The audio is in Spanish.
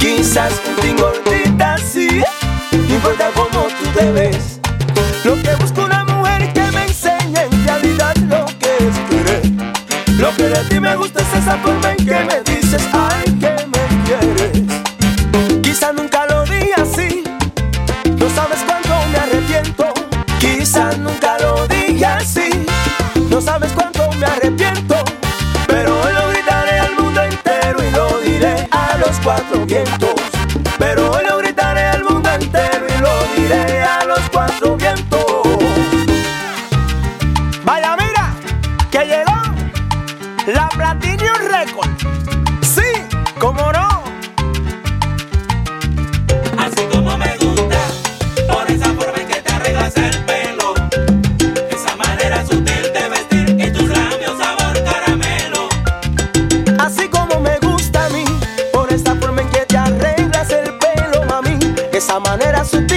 Quizás un gordita sí, no importa cómo tú te ves. Lo que busco una mujer que me enseñe en realidad lo que es querer. Lo que de ti me gusta es esa forma en que me dices, ay, bien manera sutil.